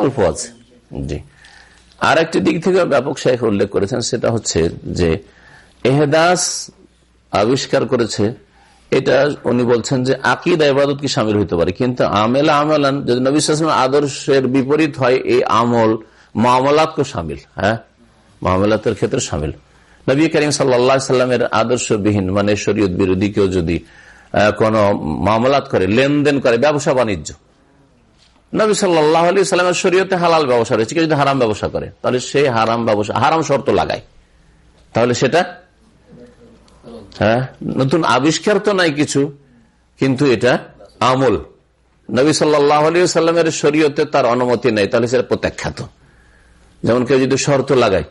অল্প আছে। জি। আর একটি দিক থেকে ব্যাপক শেখ উল্লেখ করেছেন, সেটা হচ্ছে যে এহেদাস আবিষ্কার করেছে, এটা উনি বলছেন যে আকিদা, ইবাদত কি সামিল হইতে পারে? কিন্তু আমেলা আমলান, যদি নবী আদর্শের বিপরীত হয়, এই আমল মামলাতকে সামিল হ্যাঁ? মামলাতের ক্ষেত্রে সামিল। নবী করিম সাল্লা সাল্লামের আদর্শবিহীন মানে শরীয়ত বিরোধী কেউ যদি কোন মামলাত করে, লেনদেন করে, ব্যবসা বাণিজ্য। নবী সাল্লাহ আলী সাল্লামের শরীয়তে হালাল ব্যবসা রয়েছে যদি হারাম ব্যবসা করে, তাহলে সেই হারাম ব্যবসা, হারাম শর্ত লাগায়। তাহলে সেটা? হ্যাঁ নতুন আবিষ্কার তো নাই কিছু, কিন্তু এটা আমল। নবী সাল্লাহ আলী সাল্লামের শরীয়তে তার অনুমতি নেই, তাহলে সেটা প্রত্যাখ্যাত। যেমন কেউ যদি শর্ত লাগায়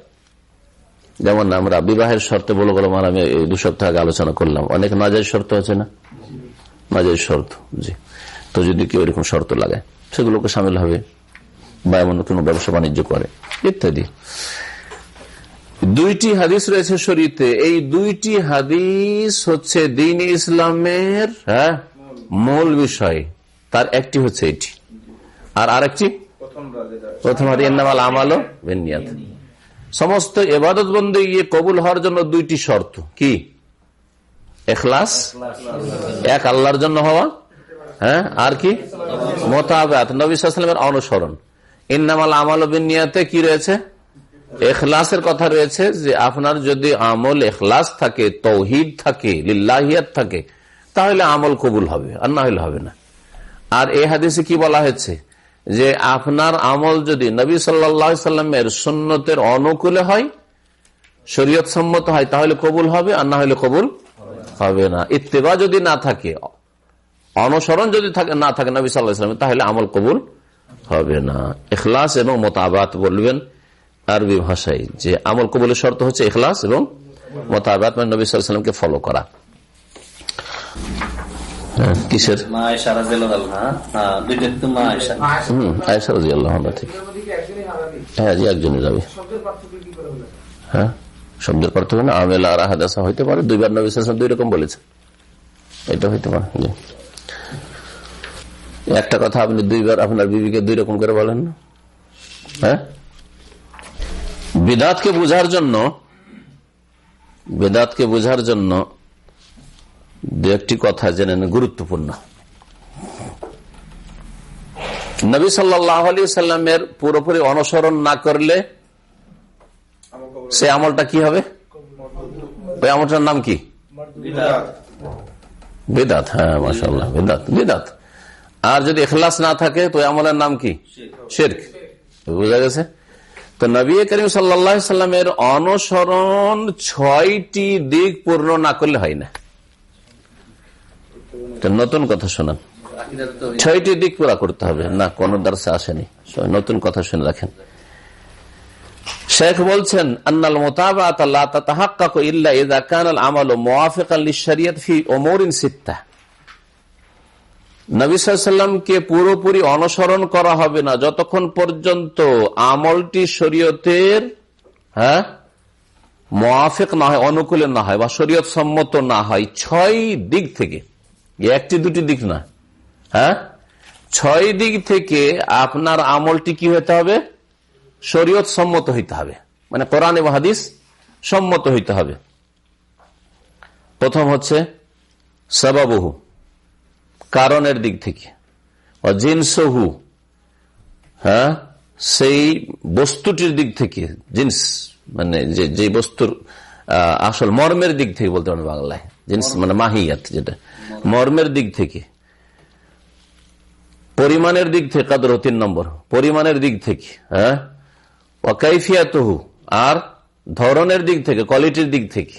যেমন আমরা বিবাহের শর্তে বলে বলে আমি এই দু সপ্তাহ আগে আলোচনা করলাম। অনেক নাজাজ শর্ত আছে না? নাজাজ শর্ত জি। তো যদি কেউ এরকম শর্ত লাগায় সেগুলোকে সামিল হবে বা এমন কোনো ব্যবসা বাণিজ্য করে ইত্যাদি। দুইটি হাদিস রয়েছে শরীতে এই দুইটি হাদিস হচ্ছে দিন ইসলামের হ্যাঁ মূল বিষয়। তার একটি হচ্ছে এটি। আর আরেকটি? প্রথম হাদি এন্নামাল আমালো বেনিয়াত। সমস্ত এবাদত বন্দে গিয়ে কবুল হওয়ার জন্য দুইটি শর্ত। কি? এখলাস। এক আল্লাহর জন্য হওয়া। হ্যাঁ? আর কি? মোতাবাত নবী সাল্লামের অনুসরণ। ইন্নামাল আমাল বিনিয়াতে কি রয়েছে? এখলাসের কথা রয়েছে যে আপনার যদি আমল এখলাস থাকে, তৌহিদ থাকে, লিল্লাহিয়াত থাকে, তাহলে আমল কবুল হবে আর না হলে হবে না। আর এই হাদিসে কি বলা হয়েছে? যে আপনার আমল যদি নবী সাল্লামের সুন্নতের অনুকূলে হয় শরীয়ত সম্মত হয়, তাহলে কবুল হবে আর না হলে কবুল হবে না। ইত্তেবা যদি না থাকে, অনুসরণ যদি থাকে, না থাকে নবী সাল্লাহাম তাহলে আমল কবুল হবে না। এখলাস এবং মোতাবাত বলবেন আরবি ভাষায় যে আমল কবুলের শর্ত হচ্ছে এখলাস এবং মোতাবাত মানে নবী সাল্লামকে ফলো করা। কিসের? হ্যাঁ? ঠিক হ্যাঁ জি একজনই যাবে। হ্যাঁ শব্দের পার্থক্য না আমেলা আর আহাদাসা হইতে পারে দুইবার নবী সাল্লাম দুই রকম বলেছে। এটা হইতে পারে জি। একটা কথা আপনি দুইবার আপনার বিবিকে দুই রকম করে বলেন না। হ্যাঁ? বেদাতকে বোঝার জন্য বেদাতকে বোঝার জন্য দু একটি কথা জেনে গুরুত্বপূর্ণ। নবী সাল্লাহ সাল্লামের পুরোপুরি অনুসরণ না করলে সে আমলটা কি হবে? ওই আমলটার নাম কি? বেদাত। হ্যাঁ মাসাল্লাহ বেদাত বেদাত। আর যদি এখলাস না থাকে, তো আমলের নাম কি? শেরক। বুঝা গেছে? তো নবী করিম সাল্লা সাল্লামের অনুসরণ ছয়টি দিক পূর্ণ না করলে হয় না। নতুন কথা শোনান ছয়টি দিক পুরা করতে হবে। না, কোন দর্শে আসেনি। নতুন কথা শুনে রাখেন। শেখ বলছেন, আন্নাল মোতাবাত লা তাতাহাক্কাকু ইল্লা কানা আল আমালু মুওয়াফিকান লিশ-শরিয়ত ফি উমুরিন সিত্তা। নবী সাল্লামকে পুরোপুরি অনুসরণ করা হবে না। যতক্ষণ পর্যন্ত আমলটি শরীয়তের হ্যাঁ মোয়াফেক না হয়, অনুকূলে না হয় বা শরীয়ত সম্মত না হয়, ছয় দিক থেকে একটি দুটি দিক না। হ্যাঁ? ছয় দিক থেকে আপনার আমলটি কি হতে হবে? শরীয়ত সম্মত হইতে হবে। মানে কোরআন এবং সম্মত হইতে হবে। প্রথম হচ্ছে সবাবহু, কারণের দিক থেকে। জিনসহু হ্যাঁ? সেই বস্তুটির দিক থেকে, জিন্স মানে যে যে বস্তুর আসল মর্মের দিক থেকে বলতে পারেন বাংলায়। জিন্স মানে মাহিয়াত যেটা। মর্মের দিক থেকে, পরিমাণের দিক থেকে, কাদর তিন নম্বর, পরিমাণের দিক থেকে হ্যাঁ? অকাইফিয়াতহু আর ধরনের দিক থেকে, কোয়ালিটির দিক থেকে,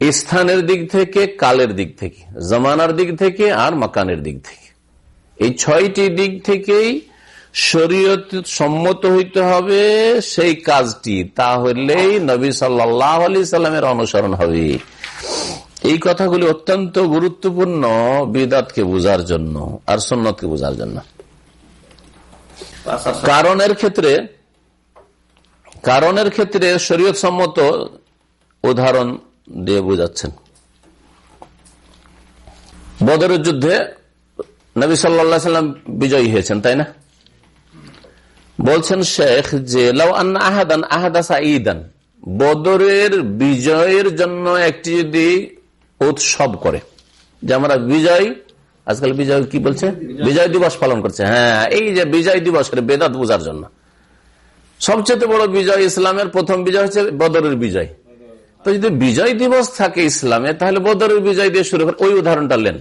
স্থানের দিক থেকে, কালের দিক থেকে, জমানার দিক থেকে, আর মাকানের দিক থেকে। এই ছয়টি দিক থেকেই শরীয়ত সম্মত হইতে হবে সেই কাজটি, তাহলেই নবী সাল্লাহ আলি সাল্লামের অনুসরণ হবে। এই কথাগুলি অত্যন্ত গুরুত্বপূর্ণ বিদাতকে বোঝার জন্য আর সন্ন্যতকে বোঝার জন্য। কারণের ক্ষেত্রে কারণের ক্ষেত্রে শরীয়ত সম্মত উদাহরণ দিয়ে বোঝাচ্ছেন। বদরের যুদ্ধে নবী সাল্লা সাল্লাম বিজয়ী হয়েছেন, তাই না? বলছেন শেখ যে, লাউ আন্না আহাদান আহাদাসা ঈদান বদরের বিজয়ের জন্য একটি যদি উৎসব করে। যে আমরা বিজয়, আজকাল বিজয় কি বলছে? বিজয় দিবস পালন করছে। হ্যাঁ এই যে বিজয় দিবসের বেদাত বোঝার জন্য। সবচেয়ে বড় বিজয় ইসলামের প্রথম বিজয় হচ্ছে বদরের বিজয়। তো যদি বিজয় দিবস থাকে ইসলামে, তাহলে বদরের বিজয় দিয়ে শুরু করে ওই উদাহরণটা লেন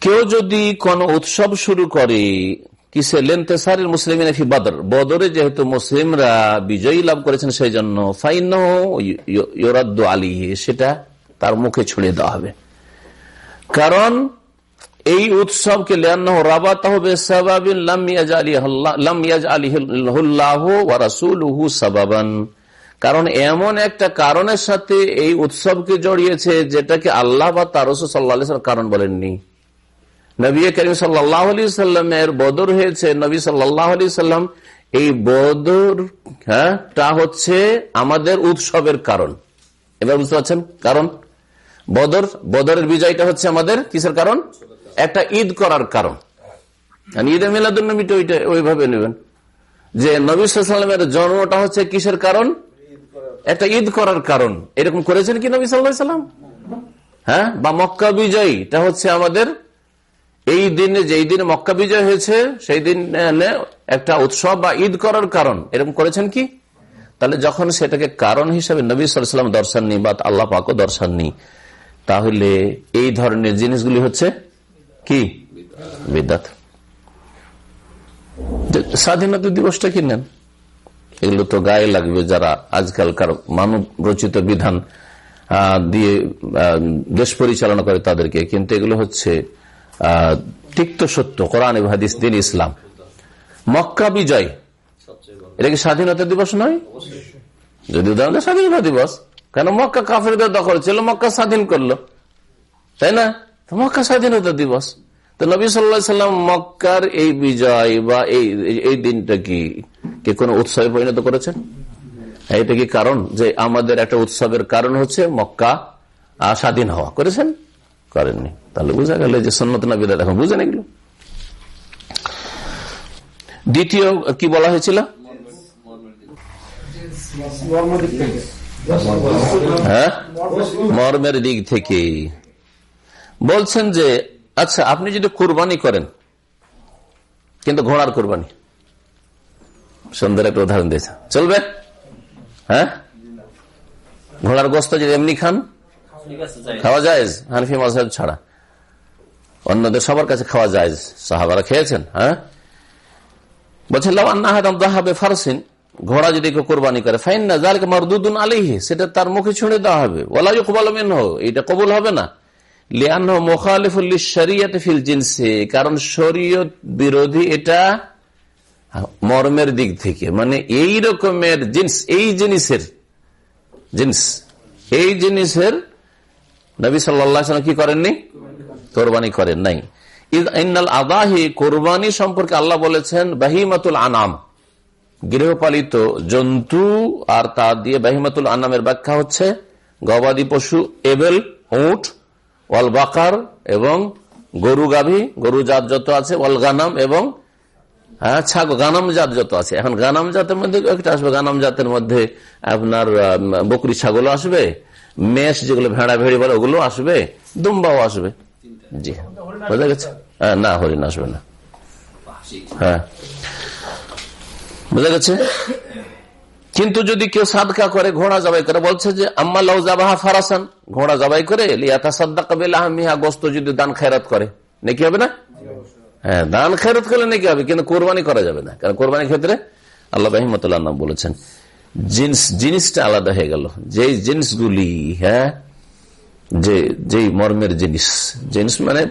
কেউ যদি কোন উৎসব শুরু করে, কিসে? লেনতেসারের মুসলিম বদর। বদরে যেহেতু মুসলিমরা বিজয়ী লাভ করেছেন, সেই জন্য ফাইন আলী সেটা তার মুখে ছুড়ে দেওয়া হবে। কারণ এই উৎসবকে কারণ এমন একটা কারণের সাথে এই উৎসবকে জড়িয়েছে যেটাকে আল্লাহ বা তার সাল্লাহ কারণ বলেননি। নবী করিম সাল্লাহ বদর হয়েছে, নবী সাল্লাহ আলি সাল্লাম এই বদর হ্যাঁ হচ্ছে আমাদের উৎসবের কারণ। এবার বুঝতে পারছেন কারণ? বদর, বদরের বিজয়টা হচ্ছে আমাদের কিসের কারণ? একটা ঈদ করার কারণ। ঈদে মিলাদুল নবীটা ওইটা ওইভাবে নেবেন। যে নবী সাল্লামের জন্মটা হচ্ছে কিসের কারণ? একটা ঈদ করার কারণ। এরকম করেছেন কি নবী সাল্লাম হ্যাঁ? বা মক্কা বিজয়টা হচ্ছে আমাদের এই দিনে যেই দিনে মক্কা বিজয় হয়েছে, সেই দিন একটা উৎসব বা ঈদ করার কারণ। এরকম করেছেন কি? তাহলে যখন সেটাকে কারণ হিসেবে নবী সাল্লাম দর্শান নি বা আল্লাহ পাকও দর্শান নি তাহলে এই ধরনের জিনিসগুলি হচ্ছে কি? বিদ্যাত স্বাধীনতা দিবসটা কি নেন? এগুলো তো গায়ে লাগবে যারা আজকালকার মানব রচিত বিধান দিয়ে দেশ পরিচালনা করে তাদেরকে। কিন্তু এগুলো হচ্ছে তিক্ত সত্য। কোরআন হাদিস দিন ইসলাম। মক্কা বিজয় এটা কি স্বাধীনতা দিবস নয়? যদি উদাহরণ স্বাধীনতা দিবস কেন মক্কা কাফেরদের দখল ছিল মক্কা স্বাধীন করল। তাই না? মক্কা স্বাধীনতা দিবস। তো নবী সাল্লাম মক্কার এই বিজয় বা এই এই দিনটা কি, কে কোনো উৎসবে পরিণত করেছেন? এটা কি কারণ যে আমাদের একটা উৎসবের কারণ হচ্ছে মক্কা স্বাধীন হওয়া? করেছেন? করেননি। তাহলে বোঝা গেল যে সন্ন্যত নবীরা এখন বুঝেন এগুলো দ্বিতীয় কি বলা হয়েছিল? হ্যাঁ? মর্মের দিক থেকে। বলছেন যে আচ্ছা আপনি যদি কোরবানি করেন, কিন্তু ঘোড়ার কোরবানি। সুন্দর একটা উদাহরণ দিয়েছে। চলবে? হ্যাঁ? ঘোড়ার গোস্ত যদি এমনি খান, খাওয়া যায় হানফি মজাব ছাড়া। অন্যদের সবার কাছে খাওয়া যায় সাহাবারা খেয়েছেন হ্যাঁ? বলছেন ফারসিন। ঘোড়া যদি কেউ কোরবানি করে ফাইন না যার মারদুদুন আলিহি সেটা তার মুখে ছুঁড়ে দেওয়া হবে। ওলা কবালমেন হো এটা কবুল হবে না। কারণ শরীয়ত বিরোধী এটা মর্মের দিক থেকে। মানে এই রকমের জিনিস, এই জিনিসের জিনিস, এই জিনিসের নবী সাল্লাম কি করেননি? কোরবানি করেন নাই। ইন্নাল আদাহি, কোরবানি সম্পর্কে আল্লাহ বলেছেন, বাহিমাতুল আনাম। গৃহপালিত জন্তু আর তা দিয়ে বাহিমাতুল আনামের ব্যাখ্যা হচ্ছে গবাদি পশু এবেল উঠ ওয়াল বাকার এবং গরু গাভী গরু জাত যত আছে ওয়াল গানাম এবং হ্যাঁ ছাগল গানাম জাত যত আছে। এখন গানাম জাতের মধ্যে একটা আসবে। গানাম জাতের মধ্যে আপনার বকরি ছাগল আসবে মেষ যেগুলো ভেড়া ভেড়ি বলে ওগুলো আসবে দুম্বাও আসবে। জি। বোঝা গেছে? হ্যাঁ না হরিণ আসবে না। হ্যাঁ। বোঝা গেছে? কিন্তু যদি কেউ সাদকা করে, ঘোড়া জবাই করে, বলছে যে, আম্মা লাউ জাবাহা ফারাসান ঘোড়া জবাই করে লিয়াতা সাদ্দা কবিল আহমিহা গোস্ত যদি দান খেরাত করে, নাকি হবে না? হ্যাঁ দান খেরত করলে নাকি হবে, কিন্তু কোরবানি করা যাবে না। কারণ কোরবানির ক্ষেত্রে আল্লাহ নাম বলেছেন, জিন্স জিনিসটা আলাদা হয়ে গেল। যে জিনিসগুলি হ্যাঁ যে যেই মর্মের জিনিস। জিনিস মানে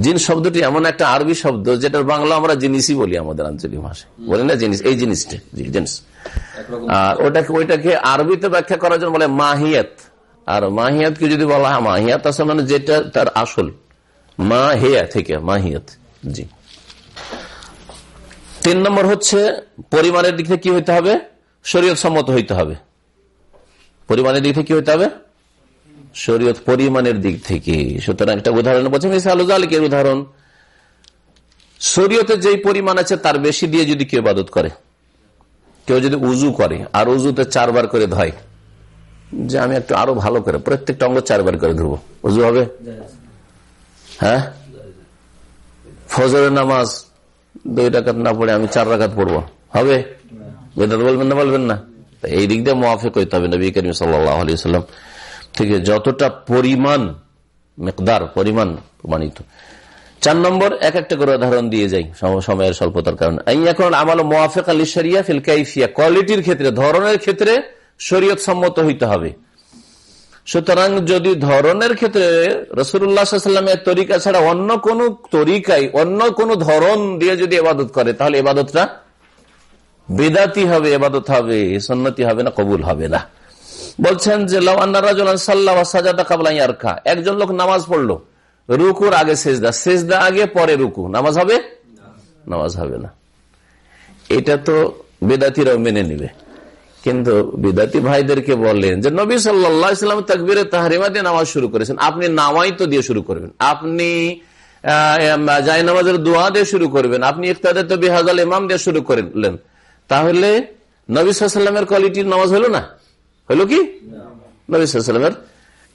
জিনিস শব্দটি এমন একটা আরবি শব্দ যেটার বাংলা আমরা জিনিসই বলি আমাদের আঞ্চলিক ভাষায়। বলি না জিনিস এই জিনিসটা জিনিস। আর ওটাকে ওইটাকে আরবিতে ব্যাখ্যা করার জন্য বলে মাহিয়াত। আর মাহিয়াতকে যদি বলা হয় মাহিয়াত আসলে মানে যেটা তার আসল। মা হেয়া থেকে মাহিয়াত জি। তিন নম্বর হচ্ছে পরিমাণের দিক থেকে কি হইতে হবে? শরীয়ত সম্মত হইতে হবে। পরিমাণের দিক থেকে কি হইতে হবে? শরীয়ত পরিমাণের দিক থেকে। সুতরাং একটা উদাহরণ বলছে মিসাল আলিকের উদাহরণ। শরীয়তে যেই পরিমাণ আছে, তার বেশি দিয়ে যদি কেউ ইবাদত করে, কেউ যদি উজু করে, আর উজুতে চারবার করে ধয়, যে আমি একটু আরও ভালো করে, প্রত্যেকটা অঙ্গ চারবার করে ধরবো উজু হবে? হ্যাঁ? ফজরের নামাজ দুই রাকাত না পড়ে আমি চার রাকাত পড়ব। হবে? বেদাত বলবেন না বলবেন না। এই দিক দিয়ে মোয়াফিক হইতে হবে নবী করিম সাল্লাম থেকে যতটা পরিমাণ, মেকদার, পরিমাণ প্রমাণিত। চার নম্বর, এক একটা করে উদাহরণ দিয়ে যাই, সম- সময়ের স্বল্পতার কারণে। এখন আমার মোয়াফেক আলী শরিয়া ফিল কাইফিয়া, কোয়ালিটির ক্ষেত্রে, ধরনের ক্ষেত্রে শরীয়ত সম্মত হইতে হবে। সুতরাং যদি ধরনের ক্ষেত্রে রসুল্লাহামের তরিকা ছাড়া অন্য কোন তরিকায়, অন্য কোন ধরন দিয়ে যদি এবাদত করে, তাহলে এবাদতটা বেদাতি হবে এবাদত হবে, সন্নতি হবে না, কবুল হবে না। বলছেন যে খা একজন লোক নামাজ পড়ল। রুকুর আগে সেজদা। সেজদা আগে, পরে রুকু। নামাজ হবে? নামাজ হবে না। এটা তো বেদাতিরাও মেনে নিবে। কিন্তু বিদাতি ভাইদেরকে বললেন যে, নবী সাল্লাম তাকবিরে তাহারিমা দিয়ে নামাজ শুরু করেছেন। আপনি নামাই তো দিয়ে শুরু করবেন। আপনি জাই নামাজের দোয়া দিয়ে শুরু করবেন। আপনি ইফতাদের তো বেহাজাল ইমাম দিয়ে শুরু করলেন। তাহলে নবী সাল্লামের কোয়ালিটির নামাজ হলো না? হলো কি? নবী সাল্লামের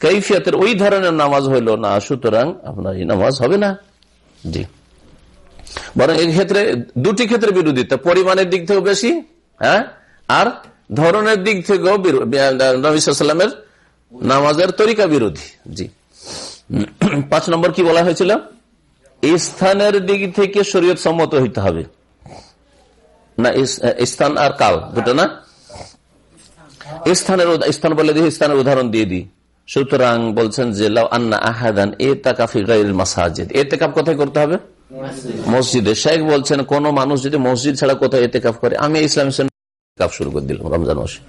কৈফিয়াতের ওই ধরনের নামাজ হইল না, সুতরাং আপনার এই নামাজ হবে না। জি। বরং এই ক্ষেত্রে দুটি ক্ষেত্রে বিরোধিতা, পরিমাণের দিক থেকেও বেশি হ্যাঁ আর ধরনের দিক থেকেও বিরো- নবী সাল্লামের নামাজের তরিকা বিরোধী। জি। পাঁচ নম্বর কি বলা হয়েছিল? স্থানের দিক থেকে শরীয়ত সম্মত হইতে হবে। না স্থান আর কাল, দুটো না? স্থানের স্থান বলে দিয়ে স্থানের উদাহরণ দিয়ে দিই। সুতরাং বলছেন যে লাউ আন্না আহাদান এ তাকাফি গাইল মাসাজিদ। এ তেকাপ কোথায় করতে হবে? মসজিদে। শেখ বলছেন কোন মানুষ যদি মসজিদ ছাড়া কোথাও এতে কাপ করে আমি ইসলাম কাপ শুরু করে দিলাম রমজান মাসে।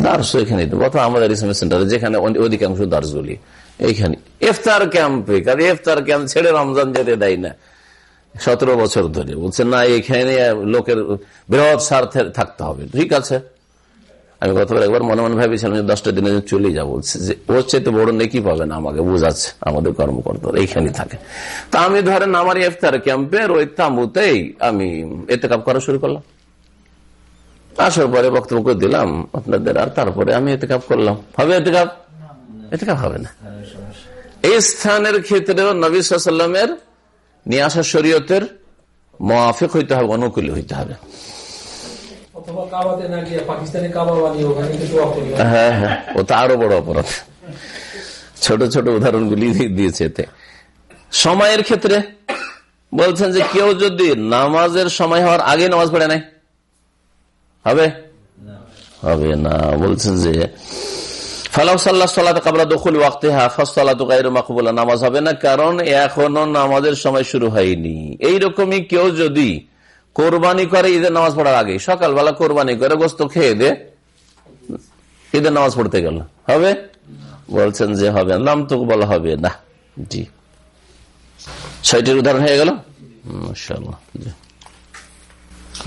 দার্স এখানে অথবা আমাদের ইসলামিক সেন্টারে যেখানে অধিকাংশ দার্সগুলি। এইখানে। ইফতার ক্যাম্পে কারণ ইফতার ক্যাম্প ছেড়ে রমজান যেতে দেয় না। সতেরো বছর ধরে। বলছে না এখানে লোকের বৃহৎ স্বার্থে থাকতে হবে। ঠিক আছে। আমি গতবার একবার মনে মনে ভেবেছিলাম যে দশটা দিনে চলে যাব। যে ওর চাইতে বড় নেকি পাবে না আমাকে বোঝাচ্ছে আমাদের কর্মকর্তা এইখানে থাকে। তা আমি ধরেন আমার ইফতার ক্যাম্পের ওই তাম্বুতেই আমি এতে কাপ করা শুরু করলাম। আসার পরে বক্তব্য দিলাম আপনাদের, আর তারপরে আমি এতে কাপ করলাম। হবে এতে কাপ এতে কাপ হবে না। এই স্থানের ক্ষেত্রেও নবী নিয়ে আসা শরীয়তের মোয়াফিক হইতে হবে, অনুকূল হইতে হবে। হ্যাঁ হ্যাঁ ও তো আরও বড় অপরাধ। ছোট ছোট দিয়েছে এতে। সময়ের ক্ষেত্রে বলছেন যে কেউ যদি নামাজের সময় হওয়ার আগে নামাজ পড়ে নাই হবে? হবে না। বলছেন যে সাল্লাহ নামাজ হবে না, কারণ এখনও নামাজের সময় শুরু হয়নি। এইরকমই কেউ যদি কোরবানি করে ঈদের নামাজ পড়ার আগে সকালবেলা কোরবানি করে গোস্ত খেয়ে দে ঈদের নামাজ পড়তে গেল। হবে? বলছেন যে হবে। নাম তো বলা হবে। না, জি। ছয়টির উদাহরণ হয়ে গেল।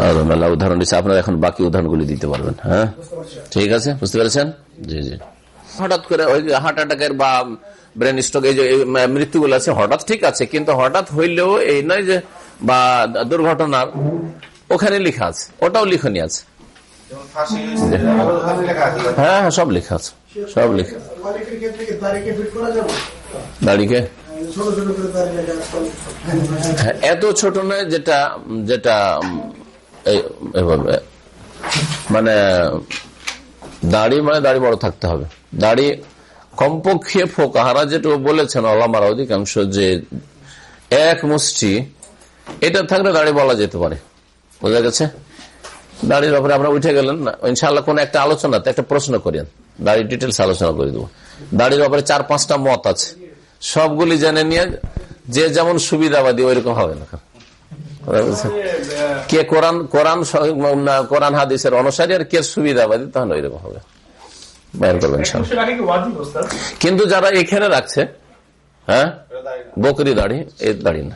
আরও মেলা উদাহরণ দিচ্ছে। আপনারা এখন বাকি উদাহরণগুলি দিতে পারবেন হ্যাঁ? ঠিক আছে? বুঝতে পেরেছেন? জি জি। হঠাৎ করে ওই হার্ট অ্যাটাকের বা ব্রেন স্ট্রোক, এই যে মৃত্যুগুলো আছে, হঠাৎ ঠিক আছে। কিন্তু হঠাৎ হইলেও এই নয় যে বা দুর্ঘটনার ওখানে লেখা আছে ওটাও লিখনি আছে। হ্যাঁ হ্যাঁ সব লেখা আছে সব লেখা দাড়িকে হ্যাঁ, এত ছোট নয় যেটা যেটা এভাবে মানে দাড়ি মানে দাড়ি বড় থাকতে হবে। দাড়ি কমপক্ষে ফোকাহারা যেটা বলেছেন অলামারা অধিকাংশ যে এক মুষ্টি এটা থাকলে দাড়ি বলা যেতে পারে। বোঝা গেছে? দাড়ির ব্যাপারে আমরা উঠে গেলেন না। ইনশাল্লাহ কোন একটা আলোচনাতে একটা প্রশ্ন করেন। দাড়ি ডিটেলস আলোচনা করে দেবো। দাড়ির ব্যাপারে চার পাঁচটা মত আছে। সবগুলি জেনে নিয়ে যে যেমন সুবিধাবাদী ওইরকম হবে না কে কোরআন কোরআন কোরআন হাদিসের অনুসারী আর কে সুবিধাবাদী তখন ওইরকম হবে। কিন্তু যারা এখানে রাখছে হ্যাঁ? বকরি দাড়ি এর দাড়ি না।